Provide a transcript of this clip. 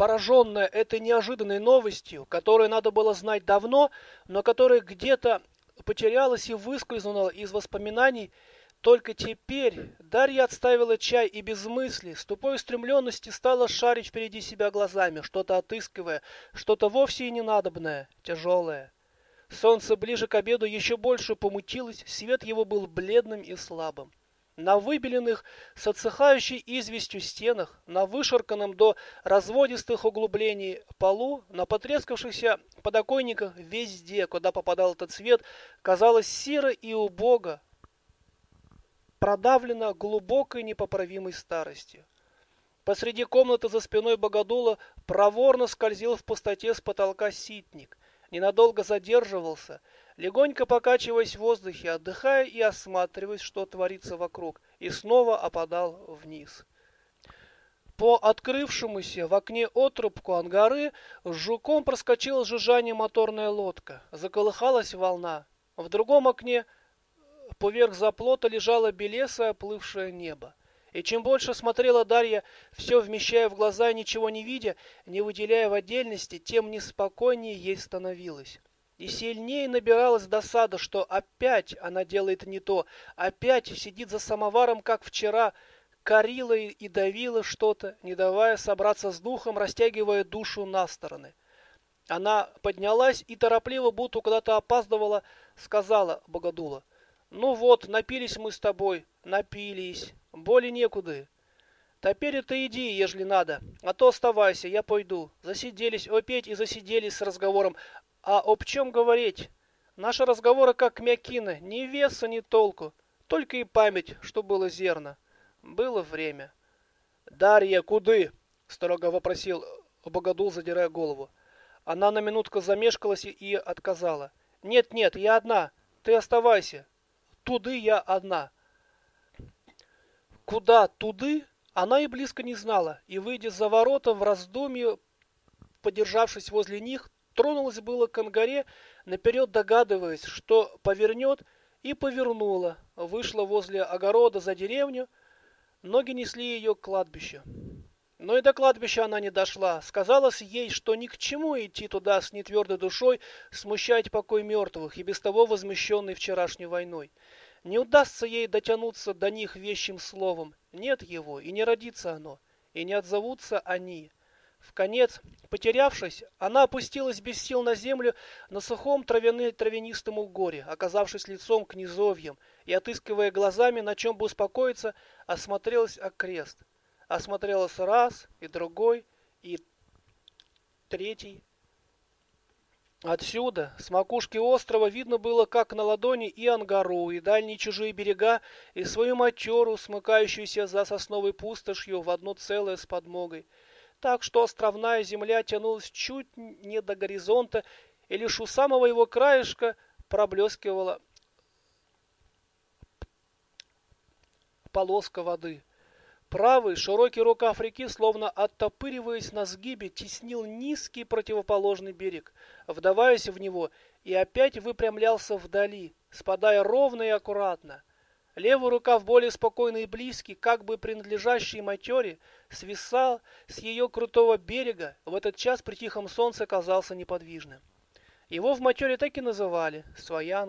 пораженная этой неожиданной новостью, которую надо было знать давно, но которая где-то потерялась и выскользнула из воспоминаний, только теперь Дарья отставила чай и без мысли, с тупой устремленности стала шарить впереди себя глазами, что-то отыскивая, что-то вовсе и ненадобное, тяжелое. Солнце ближе к обеду еще больше помутилось, свет его был бледным и слабым. На выбеленных с отсыхающей известью стенах, на вышарканном до разводистых углублений полу, на потрескавшихся подоконниках везде, куда попадал этот свет, казалось серо и убого, продавлена глубокой непоправимой старостью. Посреди комнаты за спиной богодула проворно скользил в пустоте с потолка ситник, ненадолго задерживался, легонько покачиваясь в воздухе, отдыхая и осматриваясь, что творится вокруг, и снова опадал вниз. По открывшемуся в окне отрубку ангары с жуком проскочила жужжание моторная лодка, заколыхалась волна. В другом окне — Поверх заплота лежало белесое оплывшее небо. И чем больше смотрела Дарья, все вмещая в глаза, ничего не видя, не выделяя в отдельности, тем неспокойнее ей становилось. И сильнее набиралась досада, что опять она делает не то, опять сидит за самоваром, как вчера, корила и давила что-то, не давая собраться с духом, растягивая душу на стороны. Она поднялась и торопливо, будто куда-то опаздывала, сказала Богодула. Ну вот, напились мы с тобой, напились, боли некуда. Теперь это иди, ежели надо, а то оставайся, я пойду. Засиделись опять и засиделись с разговором. А об чем говорить? Наши разговоры как мякина, ни веса, ни толку. Только и память, что было зерно. Было время. «Дарья, куды?» — строго вопросил Богодул, задирая голову. Она на минутку замешкалась и отказала. «Нет-нет, я одна. Ты оставайся туды я одна. Куда туды, она и близко не знала, и, выйдя за ворота в раздумье, подержавшись возле них, тронулась было к ангаре, наперед догадываясь, что повернет, и повернула, вышла возле огорода за деревню, ноги несли ее к кладбищу. Но и до кладбища она не дошла. Сказалось ей, что ни к чему идти туда с нетвердой душой, смущать покой мертвых и без того возмущенной вчерашней войной. Не удастся ей дотянуться до них вещим словом. Нет его, и не родится оно, и не отзовутся они. В конец, потерявшись, она опустилась без сил на землю на сухом травяны, травянистом угоре, оказавшись лицом к низовьям, и, отыскивая глазами, на чем бы успокоиться, осмотрелась окрест осмотрелась раз, и другой, и третий. Отсюда, с макушки острова, видно было, как на ладони и ангару, и дальние чужие берега, и свою матеру, смыкающуюся за сосновой пустошью в одно целое с подмогой. Так что островная земля тянулась чуть не до горизонта, и лишь у самого его краешка проблескивала полоска воды. Правый широкий рукав реки, словно оттопыриваясь на сгибе, теснил низкий противоположный берег, вдаваясь в него, и опять выпрямлялся вдали, спадая ровно и аккуратно. Левый рукав, более спокойный и близкий, как бы принадлежащий матере, свисал с ее крутого берега, в этот час при тихом солнце казался неподвижным. Его в матере так и называли – Своян